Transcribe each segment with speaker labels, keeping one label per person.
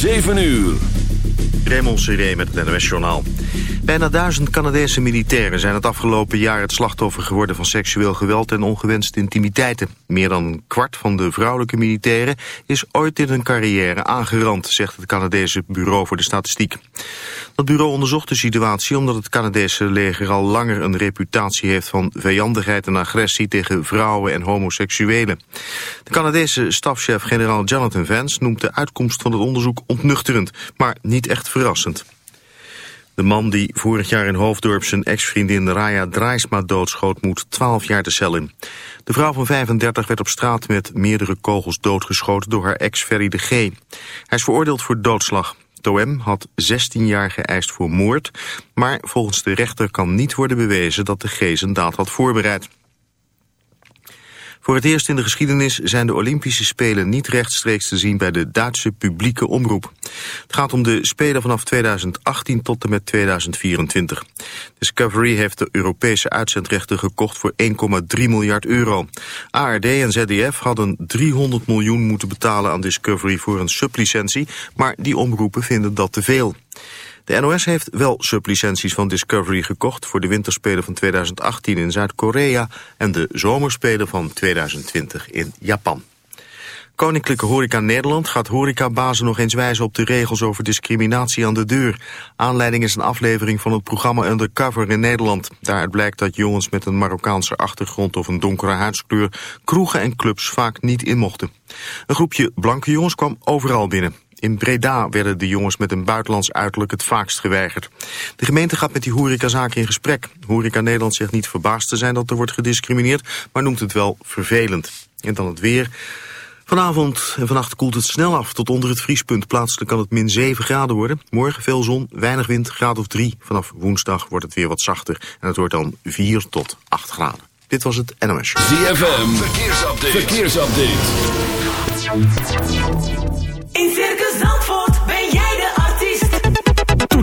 Speaker 1: 7 uur.
Speaker 2: Raymond Seré met het NOS-journaal. Bijna duizend Canadese militairen zijn het afgelopen jaar het slachtoffer geworden van seksueel geweld en ongewenste intimiteiten. Meer dan een kwart van de vrouwelijke militairen is ooit in hun carrière aangerand, zegt het Canadese Bureau voor de Statistiek. Dat bureau onderzocht de situatie omdat het Canadese leger al langer een reputatie heeft van vijandigheid en agressie tegen vrouwen en homoseksuelen. De Canadese stafchef-generaal Jonathan Vance noemt de uitkomst van het onderzoek ontnuchterend, maar niet echt verrassend. De man die vorig jaar in Hoofddorp zijn ex-vriendin Raya Draaisma doodschoot moet 12 jaar de cel in. De vrouw van 35 werd op straat met meerdere kogels doodgeschoten door haar ex Ferry de G. Hij is veroordeeld voor doodslag. Het had 16 jaar geëist voor moord, maar volgens de rechter kan niet worden bewezen dat de G zijn daad had voorbereid. Voor het eerst in de geschiedenis zijn de Olympische Spelen niet rechtstreeks te zien bij de Duitse publieke omroep. Het gaat om de Spelen vanaf 2018 tot en met 2024. Discovery heeft de Europese uitzendrechten gekocht voor 1,3 miljard euro. ARD en ZDF hadden 300 miljoen moeten betalen aan Discovery voor een sublicentie, maar die omroepen vinden dat te veel. De NOS heeft wel sublicenties van Discovery gekocht... voor de winterspelen van 2018 in Zuid-Korea... en de zomerspelen van 2020 in Japan. Koninklijke Horeca Nederland gaat horecabazen nog eens wijzen op de regels over discriminatie aan de deur. Aanleiding is een aflevering van het programma Undercover in Nederland. Daaruit blijkt dat jongens met een Marokkaanse achtergrond of een donkere huidskleur kroegen en clubs vaak niet in mochten. Een groepje blanke jongens kwam overal binnen. In Breda werden de jongens met een buitenlands uiterlijk het vaakst geweigerd. De gemeente gaat met die horecazaken in gesprek. Horeca Nederland zegt niet verbaasd te zijn dat er wordt gediscrimineerd, maar noemt het wel vervelend. En dan het weer. Vanavond en vannacht koelt het snel af tot onder het vriespunt. Plaatselijk kan het min 7 graden worden. Morgen veel zon, weinig wind, graad of 3. Vanaf woensdag wordt het weer wat zachter. En het wordt dan 4 tot 8 graden. Dit was het NOS.
Speaker 1: ZFM, verkeersupdate. verkeersupdate.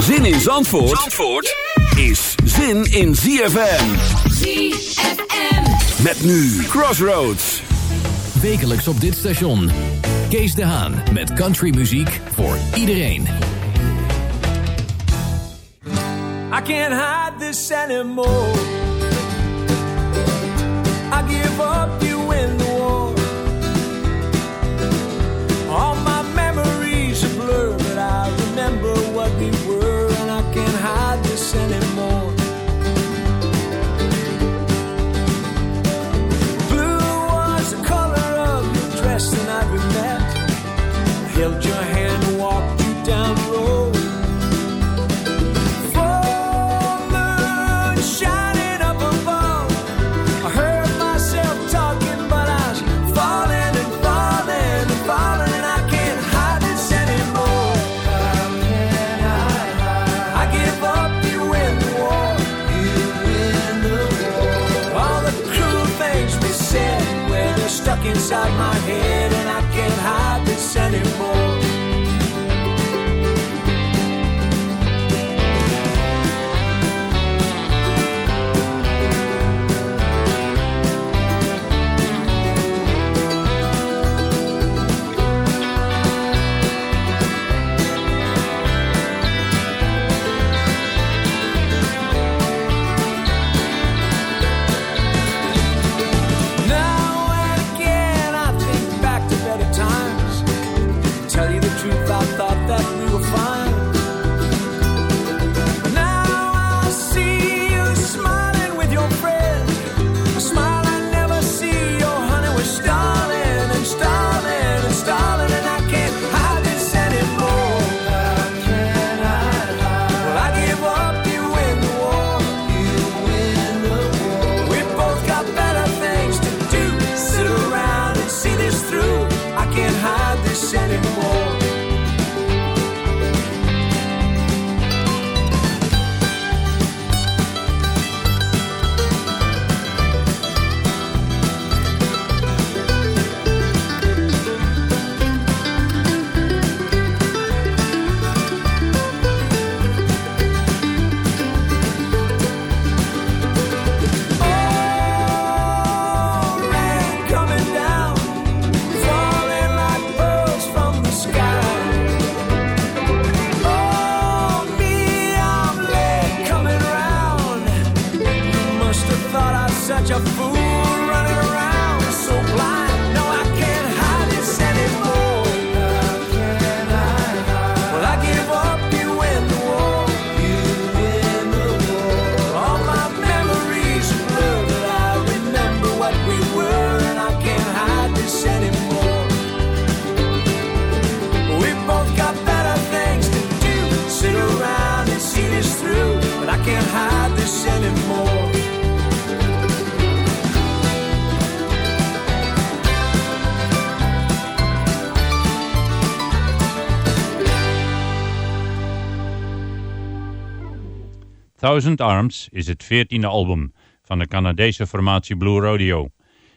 Speaker 1: Zin in Zandvoort, Zandvoort is zin in ZFM.
Speaker 3: ZFM.
Speaker 1: Met nu Crossroads.
Speaker 4: Wekelijks op dit station. Kees de Haan met countrymuziek voor iedereen.
Speaker 5: I can't hide this anymore. I held anymore. stop.
Speaker 6: Thousand Arms is het veertiende album van de Canadese formatie Blue Rodeo.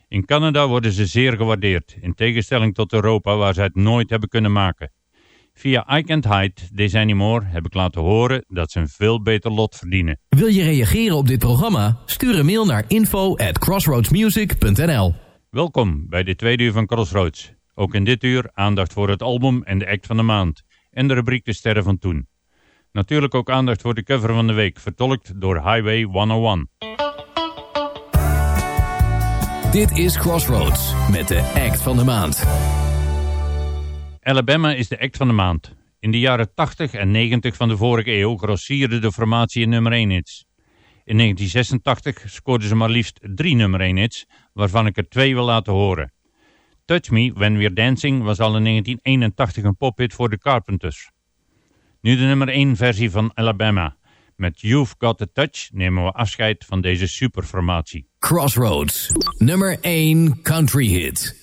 Speaker 6: In Canada worden ze zeer gewaardeerd, in tegenstelling tot Europa waar ze het nooit hebben kunnen maken. Via I Can't Hide This Anymore heb ik laten horen dat ze een veel beter lot verdienen.
Speaker 4: Wil je reageren op dit programma? Stuur een mail naar info at crossroadsmusic.nl
Speaker 6: Welkom bij de tweede uur van Crossroads. Ook in dit uur aandacht voor het album en de act van de maand. En de rubriek De Sterren van Toen. Natuurlijk ook aandacht voor de cover van de week, vertolkt door Highway 101.
Speaker 4: Dit is Crossroads met de act van de maand.
Speaker 6: Alabama is de act van de maand. In de jaren 80 en 90 van de vorige eeuw grossierde de formatie in nummer 1 hits. In 1986 scoorden ze maar liefst drie nummer 1 hits, waarvan ik er twee wil laten horen. Touch Me When We're Dancing was al in 1981 een pophit voor de Carpenters. Nu de nummer 1 versie van Alabama. Met You've Got a Touch nemen we afscheid van deze superformatie.
Speaker 4: Crossroads, nummer 1 country hit.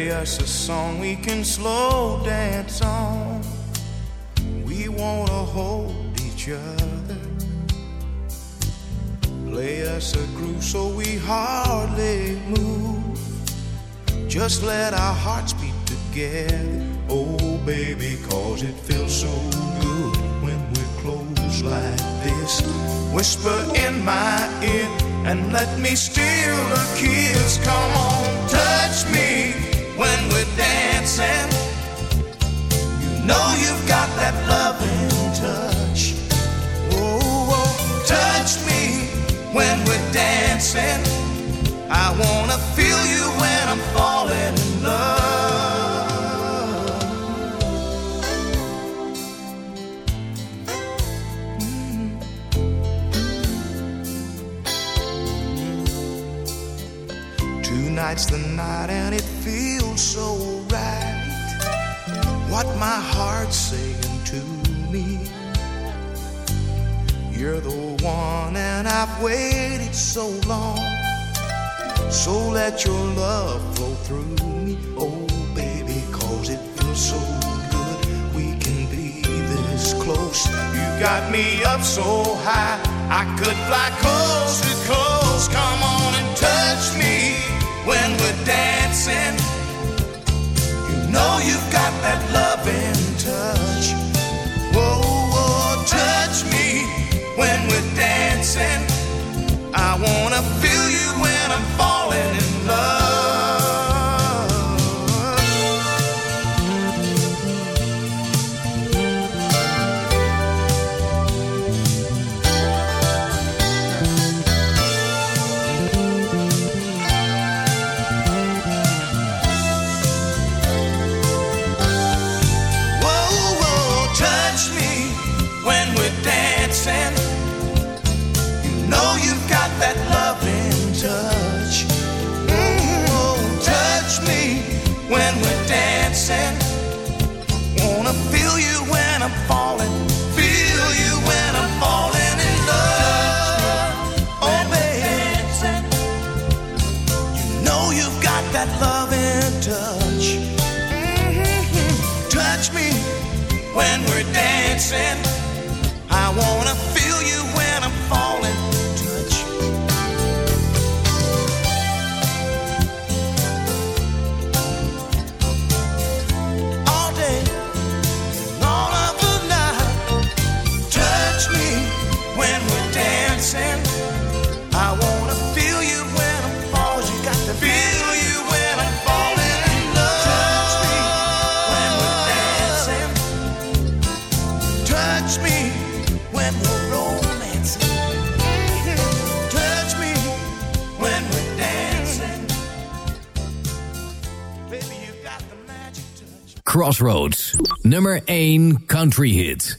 Speaker 7: Play us a song we can slow dance on. We wanna hold each other. Play us a groove so we hardly move. Just let our hearts beat together. Oh, baby, cause it feels so good when we're close like this. Whisper in my ear and let me steal a kiss. Come on, touch me when we're dancing. You know you've got that loving touch. Oh, oh, touch me when we're dancing. I wanna feel you when I'm falling in love. Mm-hmm. Tonight's the night and it What my heart's saying to me. You're the one and I've waited so long. So let your love flow through me. Oh, baby, cause it feels so good. We can be this close. You got me up so high. I could fly coast to coast. Come on and touch me when we're dancing. You know you've got that loving touch. Whoa, whoa, touch me when we're dancing. Touch me when we're dancing. I wanna
Speaker 8: Crossroads. Nummer 1 country hit.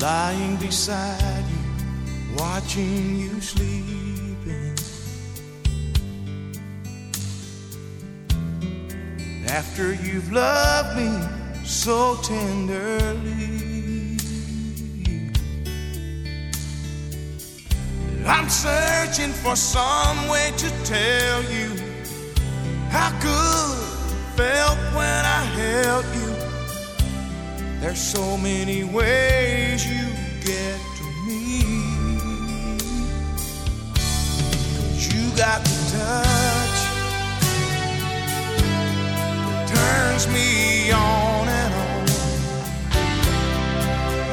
Speaker 7: lying beside you, watching you sleeping. After you've loved me so tenderly, I'm searching for some way to tell you how good felt when I held you. There's so many ways you get to me. Cause you got the touch that turns me on and on.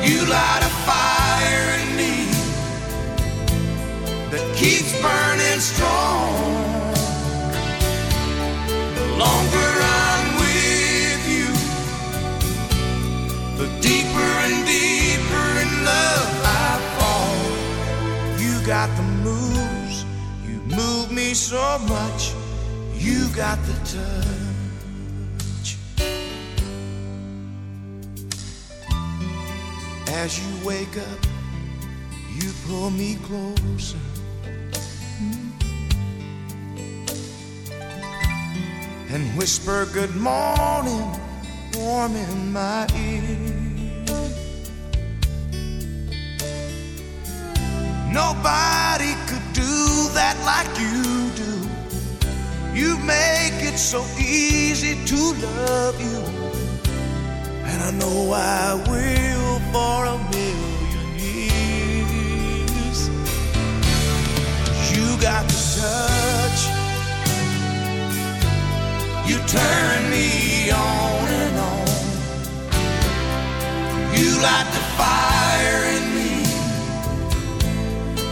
Speaker 7: You light a fire keeps burning strong. The longer I'm with you, the deeper and deeper in love I fall. You got the moves, you move me so much. You got the touch. As you wake up, you pull me closer. And whisper good morning warm in my ear. Nobody could do that like you do. You make it so easy to love you. And I know I will for a million years. You got the touch. You turn me on and on. You light the fire in me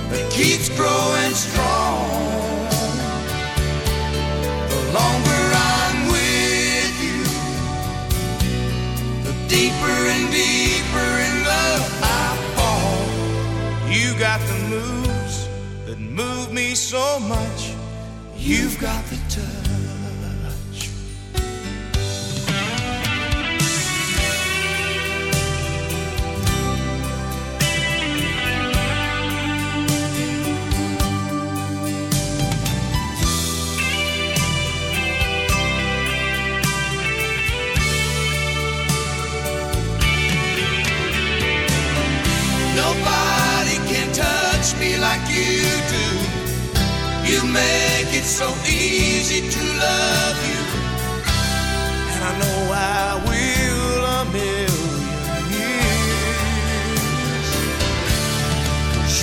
Speaker 7: that keeps growing strong. The longer I'm with you, the deeper and deeper in love I fall. You got the moves that move me so much. You've got the touch. Nobody can touch me like you do. You make it so easy to love you. And I know I will a million years.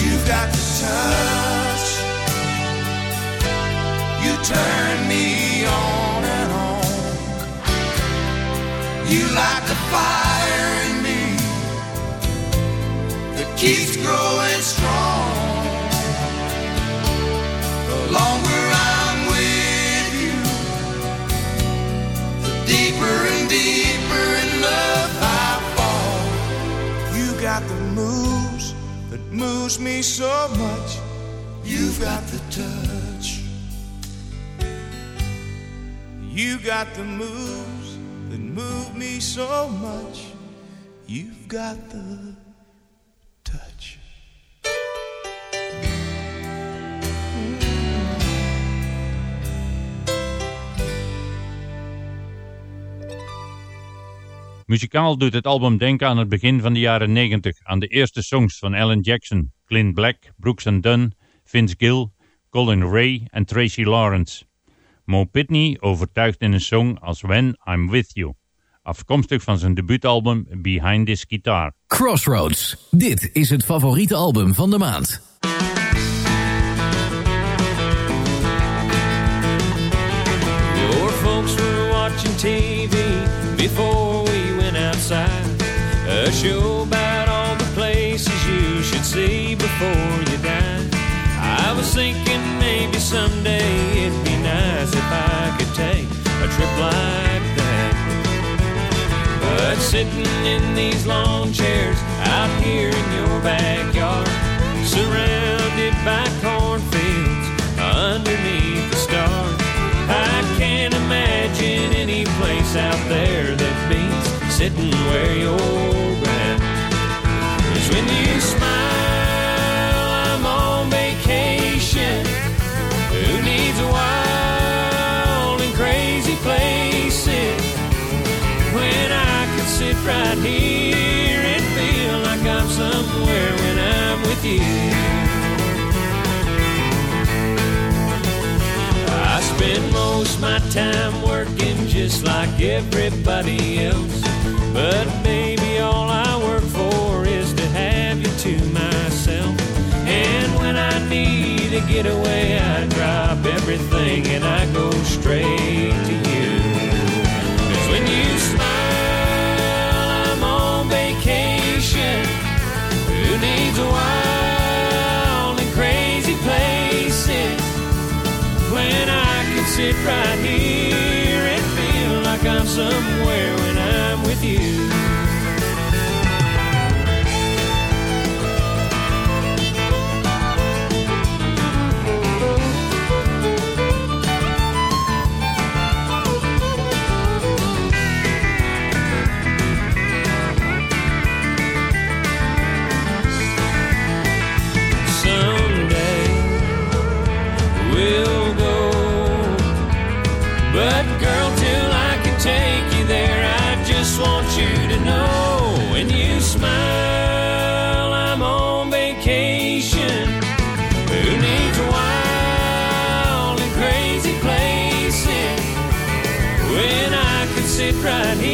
Speaker 7: You've got the touch. You turn me on and on. You light the fire keeps growing strong. The longer I'm with you, the deeper and deeper in love I fall. You got the moves that moves me so much. You've got the touch. You got the moves that move me so much. You've got the
Speaker 6: Muzikaal doet het album denken aan het begin van de jaren 90, aan de eerste songs van Alan Jackson, Clint Black, Brooks and Dunn, Vince Gill, Colin Ray en Tracy Lawrence. Mo Pitney overtuigt in een song als When I'm With You, afkomstig van zijn debuutalbum Behind This Guitar.
Speaker 8: Crossroads. Dit is het favoriete album van de maand.
Speaker 9: Your folks were watching TV before. A show about all the places you should see before you die. I was thinking maybe someday it'd be nice if I could take a trip like that. But
Speaker 10: sitting in these lawn chairs out here in your backyard, surrounded by cornfields underneath the stars. I can't imagine any place out there that beats sitting where you're my time working just like everybody else. But baby, all I work for is to have you to myself. And when I need a getaway, I drop everything and I go straight to you. Sit right here and feel like I'm somewhere when I'm with you. Right here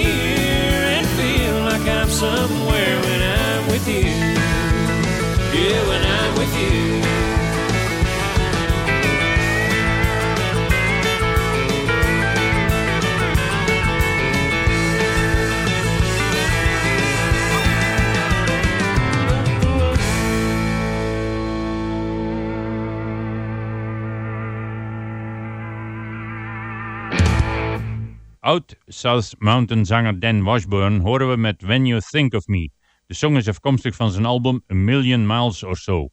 Speaker 6: Oud South Mountain zanger Dan Washburn horen we met When You Think of Me. De song is afkomstig van zijn album A Million Miles or So.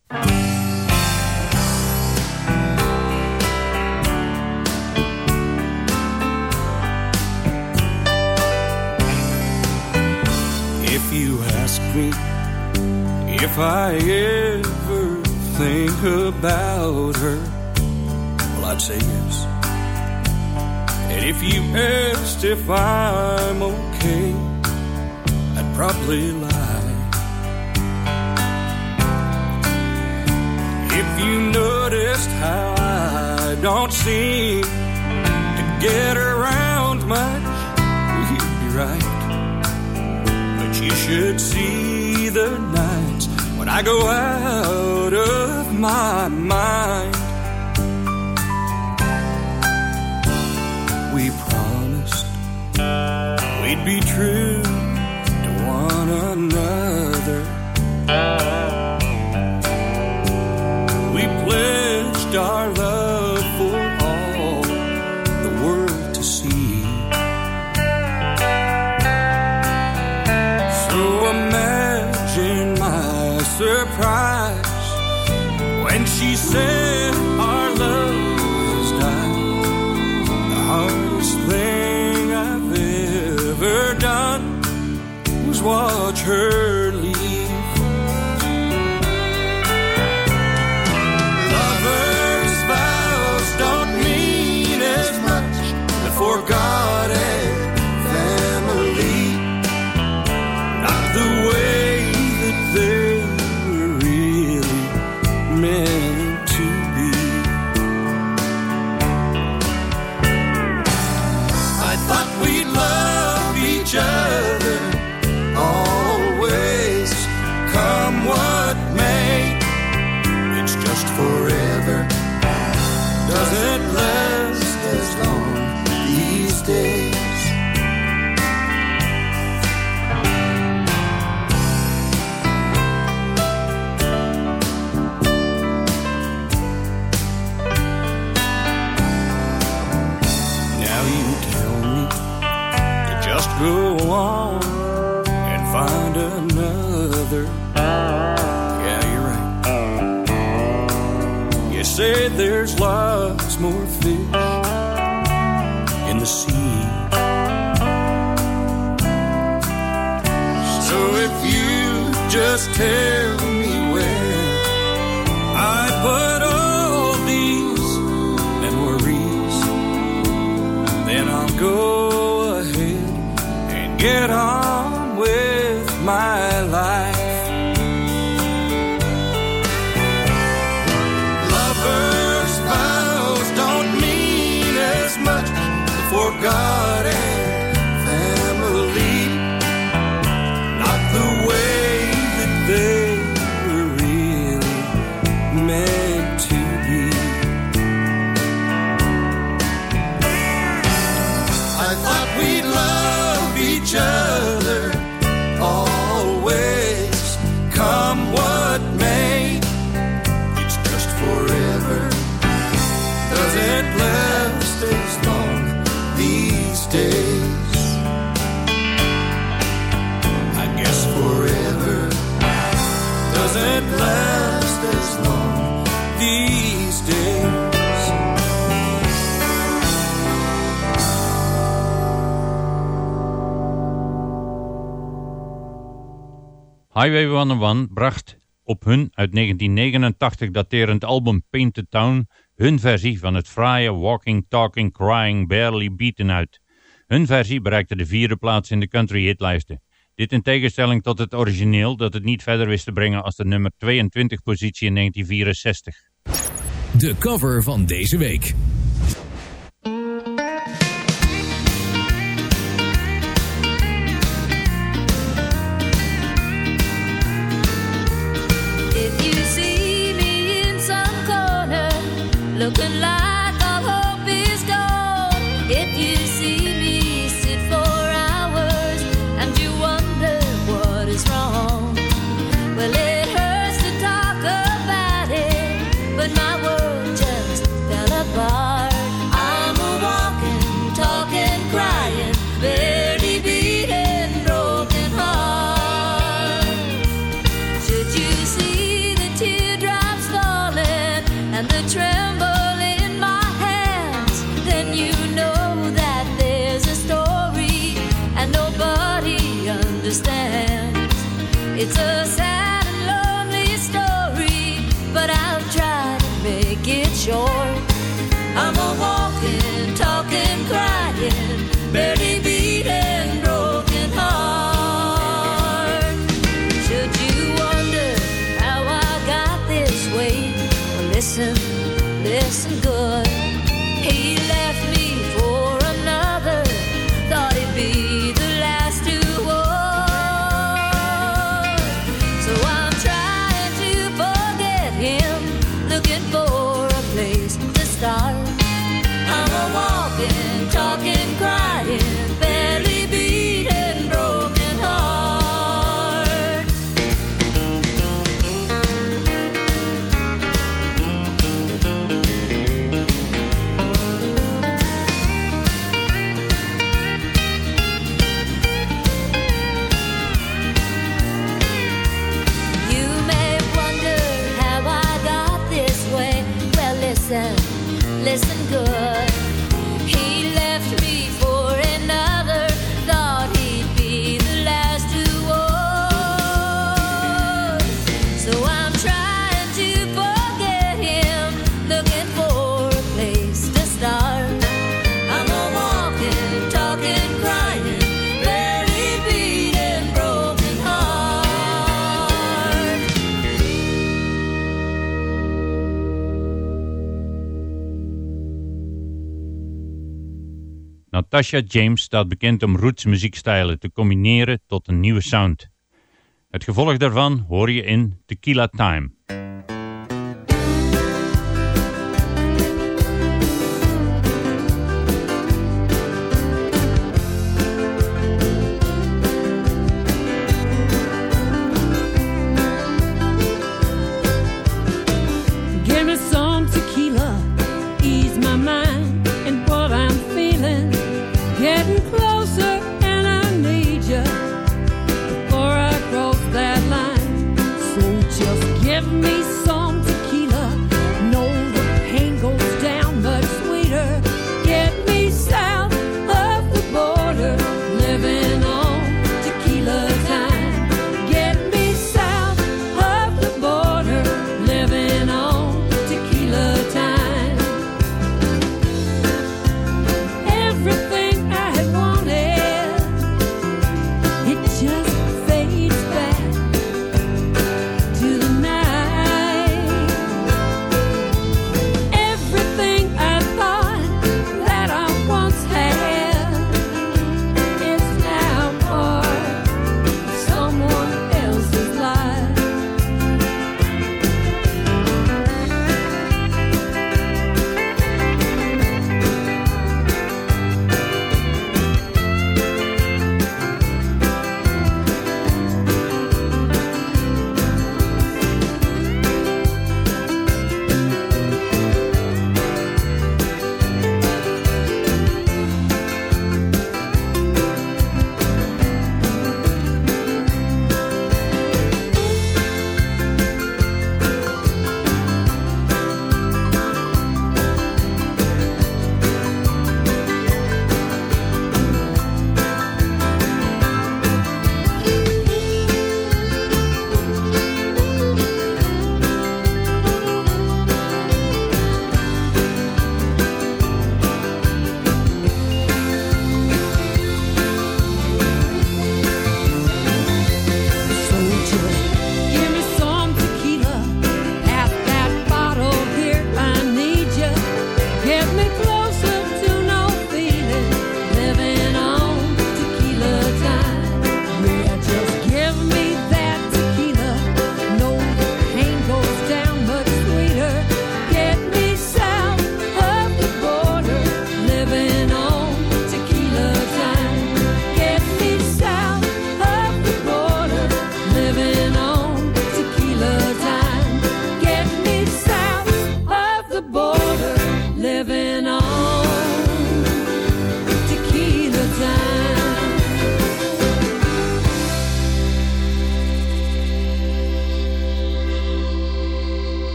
Speaker 10: If you ask me if I ever think about her, well, I'd say yes. And if you asked if I'm okay, I'd probably lie. If you noticed how I don't seem to get around much, you'd be right. But you should see the nights when I go out of my mind. Be true to one another. We pledged our love for all the world to see. So imagine my surprise when she said watch her
Speaker 6: Highway 101 bracht op hun uit 1989 daterend album Paint the Town hun versie van het fraaie Walking, Talking, Crying, Barely Beaten uit. Hun versie bereikte de vierde plaats in de country hitlijsten. Dit in tegenstelling tot het origineel dat het niet verder wist te brengen als de nummer 22 positie in 1964.
Speaker 8: De cover van deze week.
Speaker 11: look good. to
Speaker 6: Natasha James staat bekend om roots muziekstijlen te combineren tot een nieuwe sound. Het gevolg daarvan hoor je in Tequila Time.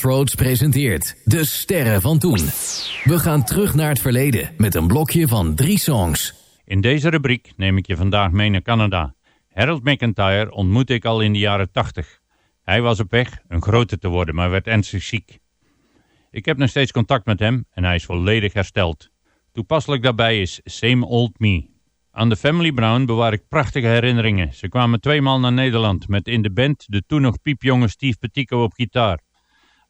Speaker 10: Crossroads presenteert De Sterren van Toen. We gaan terug naar het verleden met een blokje van drie songs.
Speaker 6: In deze rubriek neem ik je vandaag mee naar Canada. Harold McIntyre ontmoette ik al in de jaren 80. Hij was op weg een grote te worden, maar werd ernstig ziek. Ik heb nog steeds contact met hem en hij is volledig hersteld. Toepasselijk daarbij is Same Old Me. Aan de Family Brown bewaar ik prachtige herinneringen. Ze kwamen tweemaal naar Nederland met in de band de toen nog piepjonge Steve Petico op gitaar.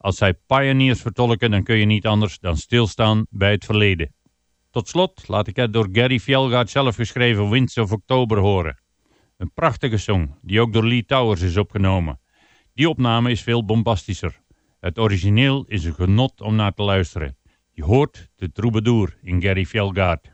Speaker 6: Als zij Pioneers vertolken, dan kun je niet anders dan stilstaan bij het verleden. Tot slot laat ik het door Gary Fjellgaard zelf geschreven Winds of October horen. Een prachtige song, die ook door Lee Towers is opgenomen. Die opname is veel bombastischer. Het origineel is een genot om naar te luisteren. Je hoort de troubadour in Gary Fjellgaard.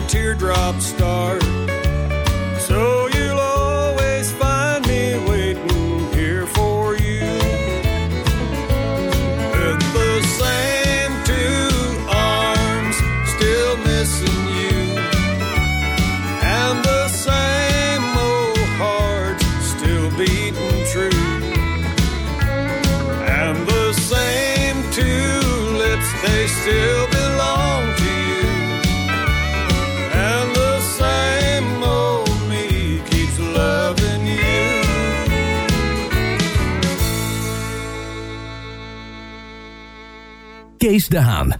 Speaker 12: The teardrops start.
Speaker 10: Kees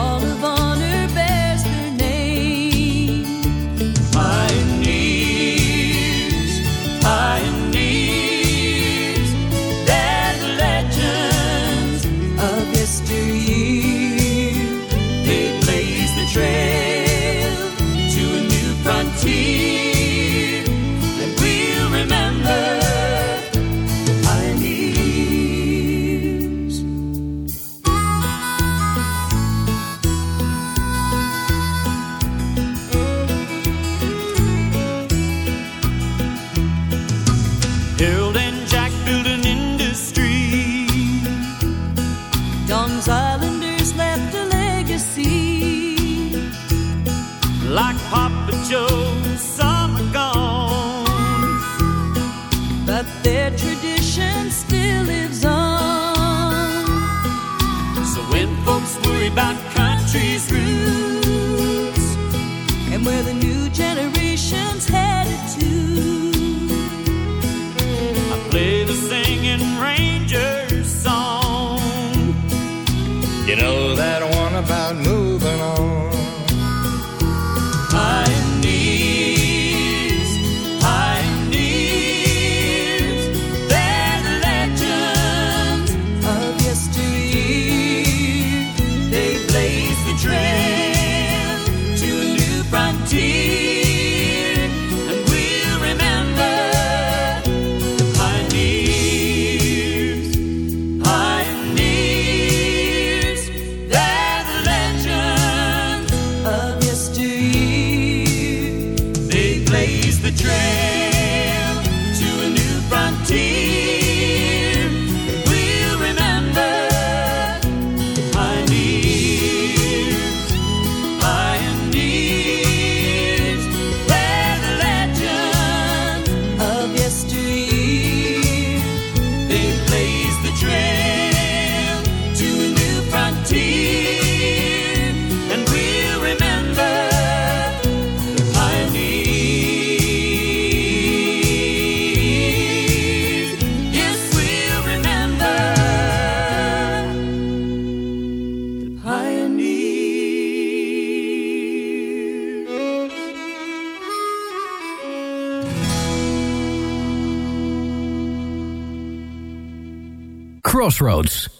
Speaker 13: Hall of Honor
Speaker 8: Crossroads.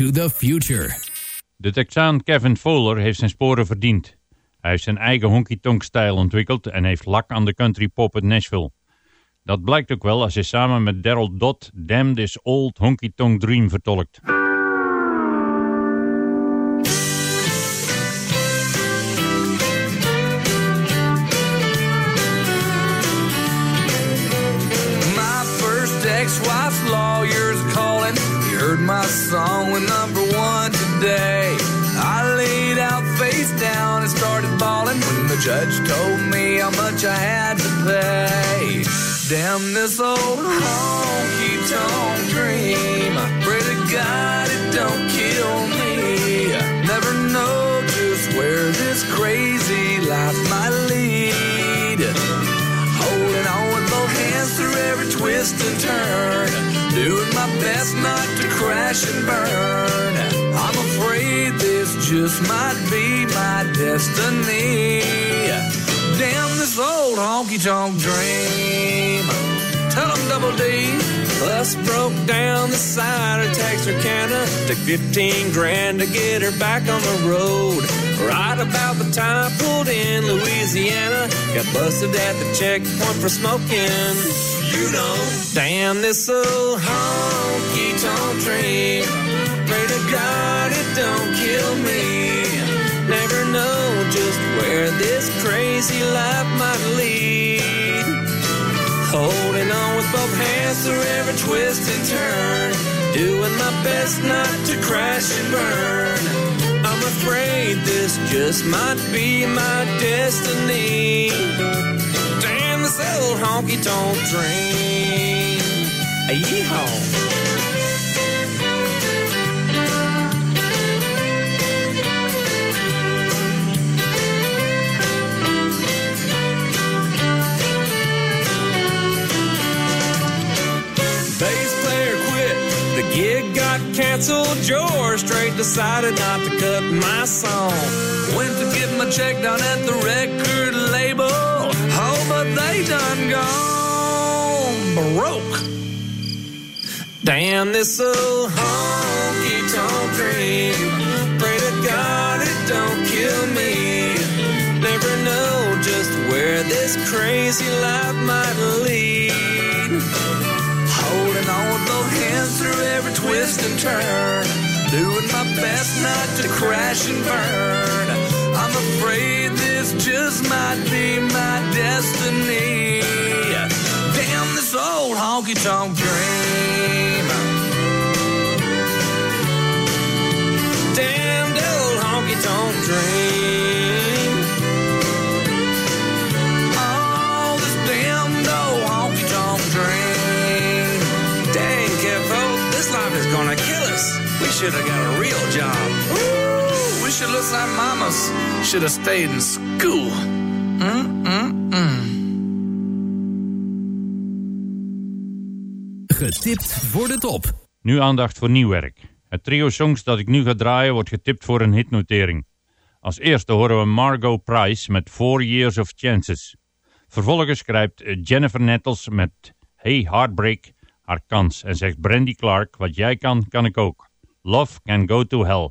Speaker 14: To the
Speaker 4: Future.
Speaker 6: De Texaan Kevin Fowler heeft zijn sporen verdiend. Hij heeft zijn eigen honky-tonk stijl ontwikkeld en heeft lak aan de country pop uit Nashville. Dat blijkt ook wel als hij samen met Daryl Dodd Damn This Old Honky Tonk Dream vertolkt.
Speaker 9: My first ex-wife's lawyer's calling. Heard my song with number one today. I laid out face down and started bawling when the judge told me how much I had to pay. Damn this old honky tonk dream. Pray to God it don't kill me. Never know just where this crazy twist and turn. Doing my best not to crash and burn. I'm afraid this just might be my destiny. Damn this old honky tonk dream. Tell 'em double D. Bus broke down the side of Texarkana. Took 15 grand to get her back on the road. Right about the time I pulled in Louisiana, got busted at the checkpoint for smoking. You know, damn this old honky tonk dream. Pray to God it don't kill me. Never know just where this crazy life might lead. Holding on with both hands through every twist and turn. Doing my best not to crash and burn. I'm afraid this just might be my destiny. Old honky tonk dream. Yeehaw. Gig got canceled. George Strait decided not to cut my song. Went to get my check down at the record label. But they done gone broke. Damn this old honky tonk dream. Pray to God it don't kill me. Never know just where this crazy life might lead. Holding on with both hands through every twist and turn. Doing my best not to crash and burn. I'm afraid this just might be my destiny. Damn this old honky tonk dream. Damn the old honky tonk dream. Oh, this damned old honky tonk dream. Dang, Kevo, oh, this life is gonna kill us. We should have got a real job. Ooh, we should listen mamas. Should have stayed in school. Mm-mm-mm.
Speaker 4: Getipt voor de top.
Speaker 6: Nu aandacht voor nieuw werk. Het trio songs dat ik nu ga draaien wordt getipt voor een hitnotering. Als eerste horen we Margot Price met Four Years of Chances. Vervolgens schrijft Jennifer Nettles met Hey Heartbreak haar kans en zegt Brandy Clark wat jij kan, kan ik ook. Love can go to hell.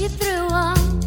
Speaker 11: you threw them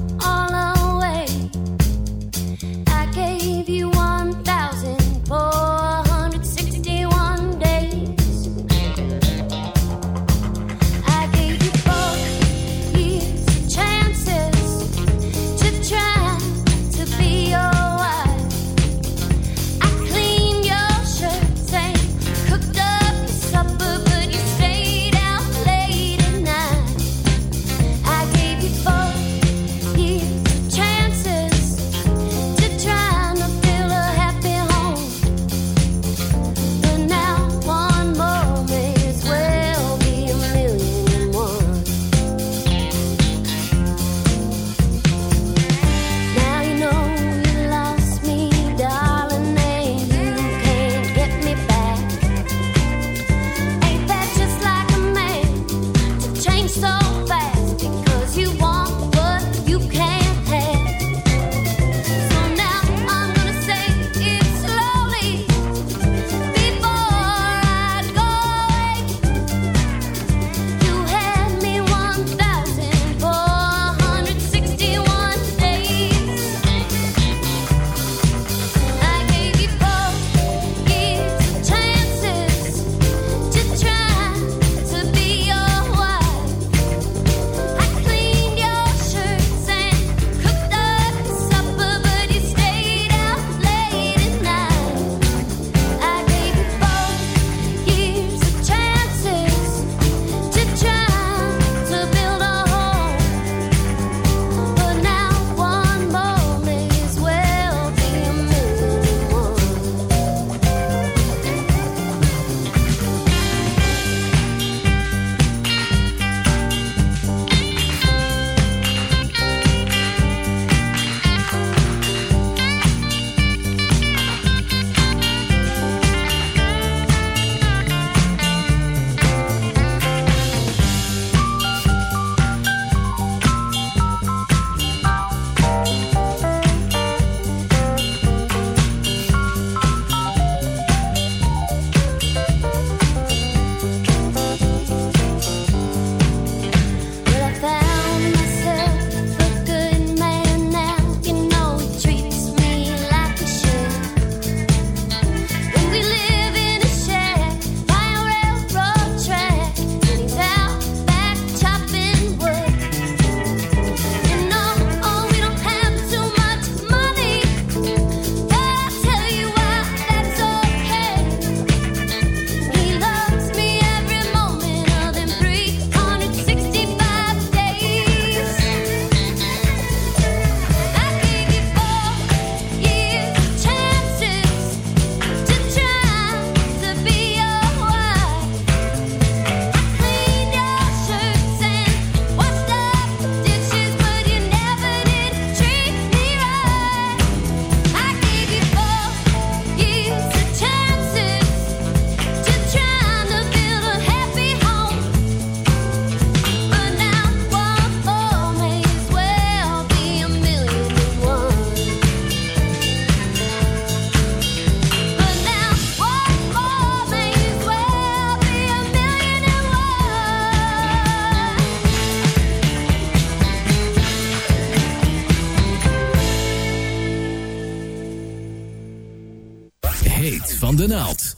Speaker 8: van de naald.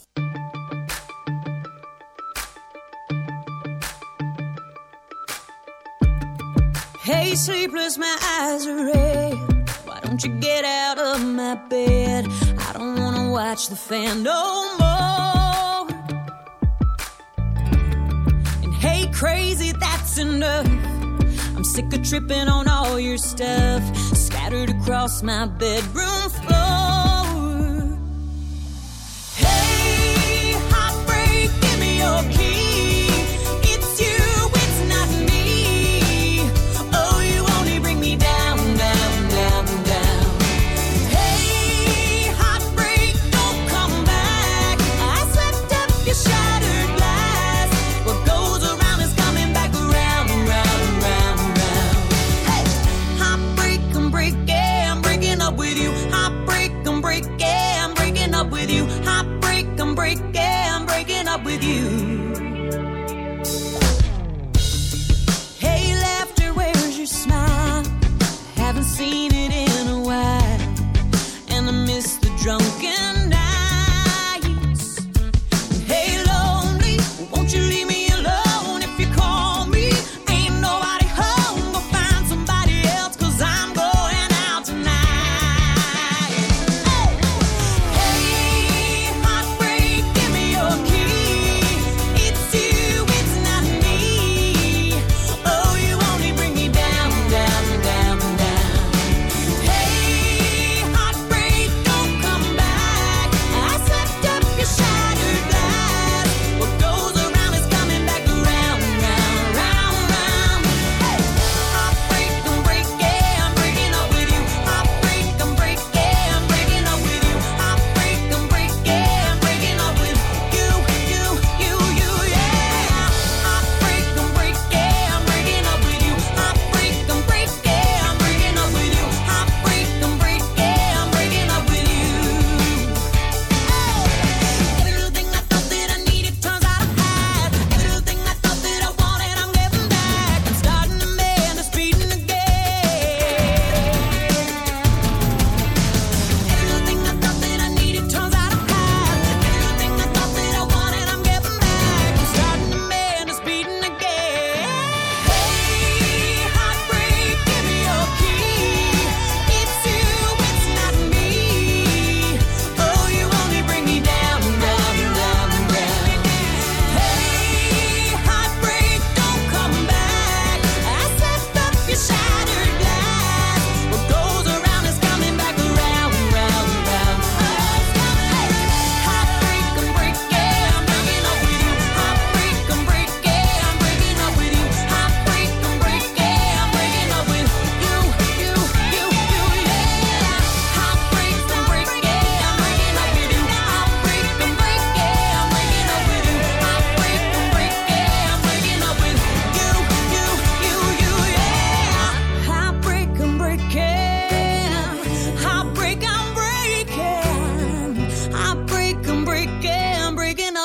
Speaker 13: Hey, sleepless, my eyes are red. Why don't you get out of my bed? I don't wanna watch the fan no more. And hey, crazy, that's enough. I'm sick of tripping on all your stuff scattered across my bedroom floor.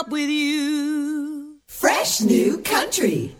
Speaker 13: up with you.
Speaker 15: Fresh new country.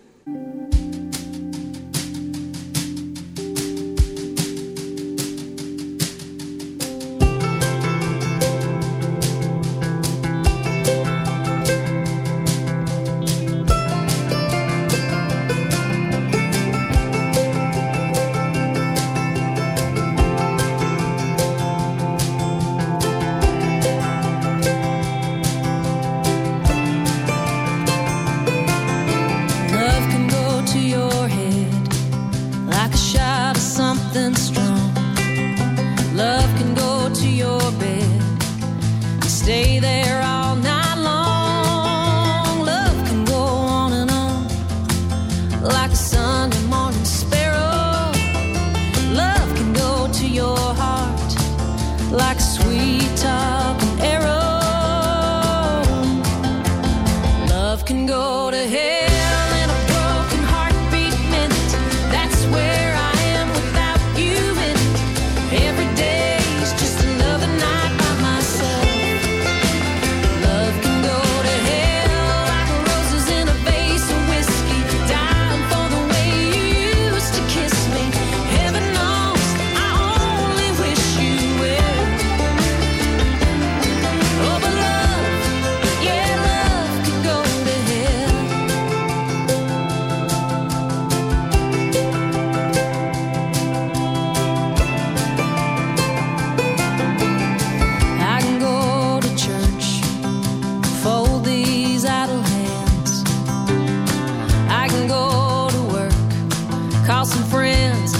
Speaker 13: Plans.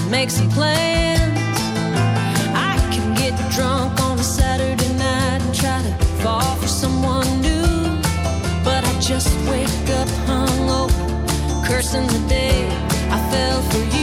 Speaker 13: I can get drunk on a Saturday night and try to fall for someone new. But I just wake up hungover, cursing the day I fell for you.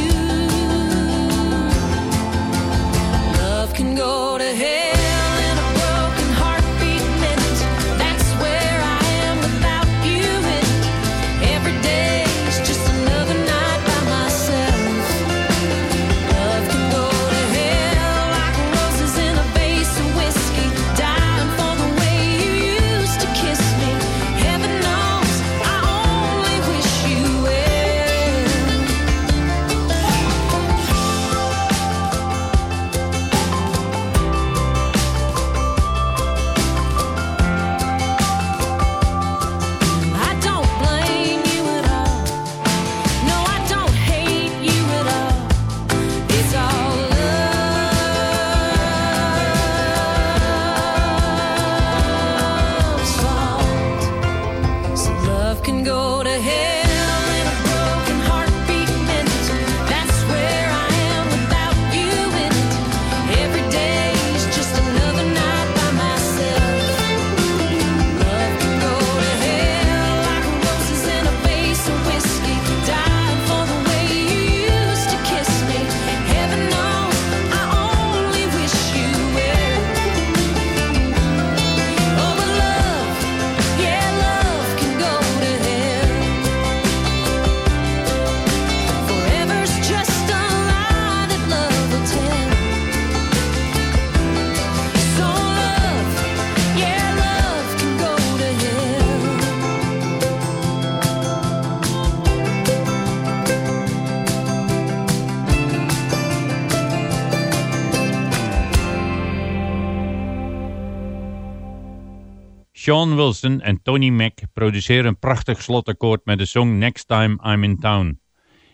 Speaker 6: Sean Wilson en Tony Mac produceren een prachtig slotakkoord met de song Next Time I'm in Town.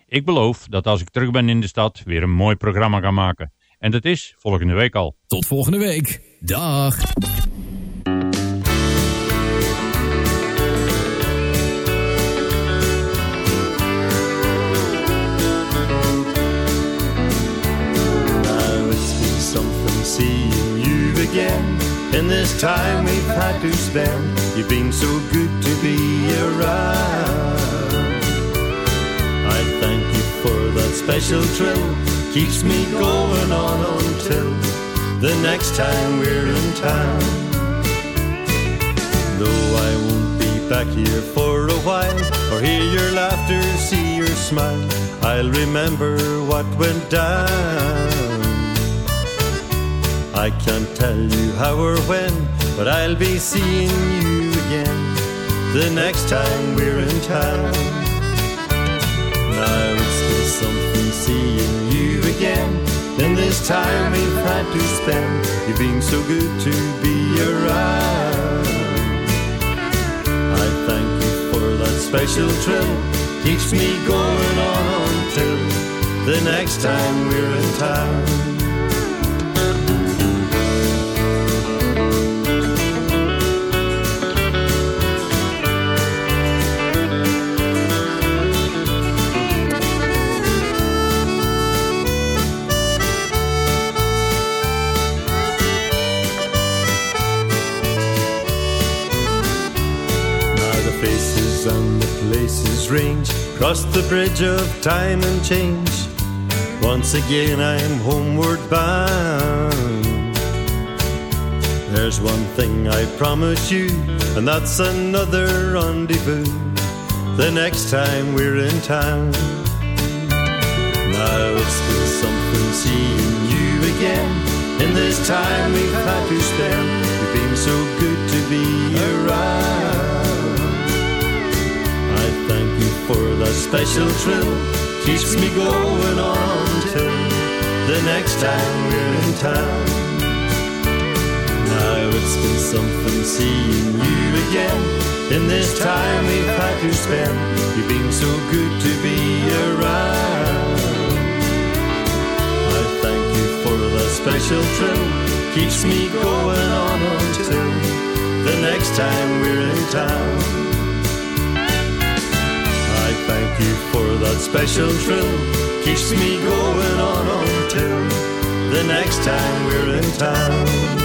Speaker 6: Ik beloof dat als ik terug ben in de stad weer een mooi programma ga maken. En dat is volgende week al.
Speaker 4: Tot volgende week. Dag.
Speaker 16: Again. In this time we've had to spend, you've been so good to be around. I thank you for that special thrill, keeps me going on until the next time we're in town. Though I won't be back here for a while, or hear your laughter, see your smile, I'll remember what went down. I can't tell you how or when, but I'll be seeing you again the next time we're in town. Now it's still something seeing you again. In this time we've had to spend, you've been so good to be around. I thank you for that special thrill, keeps me going on until the next time we're in town. Places range across the bridge of time and change. Once again I'm homeward bound. There's one thing I promise you, and that's another rendezvous the next time we're in town. Now it's been something seeing you again. In this time we've had to spend, you've been so good to be around. For the special thrill, keeps me going on till the next time we're in town. Now it's been something seeing you again. In this time we've had to spend, you've been so good to be around. I thank you for that special thrill, keeps me going on until the next time we're in town. Thank
Speaker 9: you for that special thrill. Keeps me going on until the next time we're in town.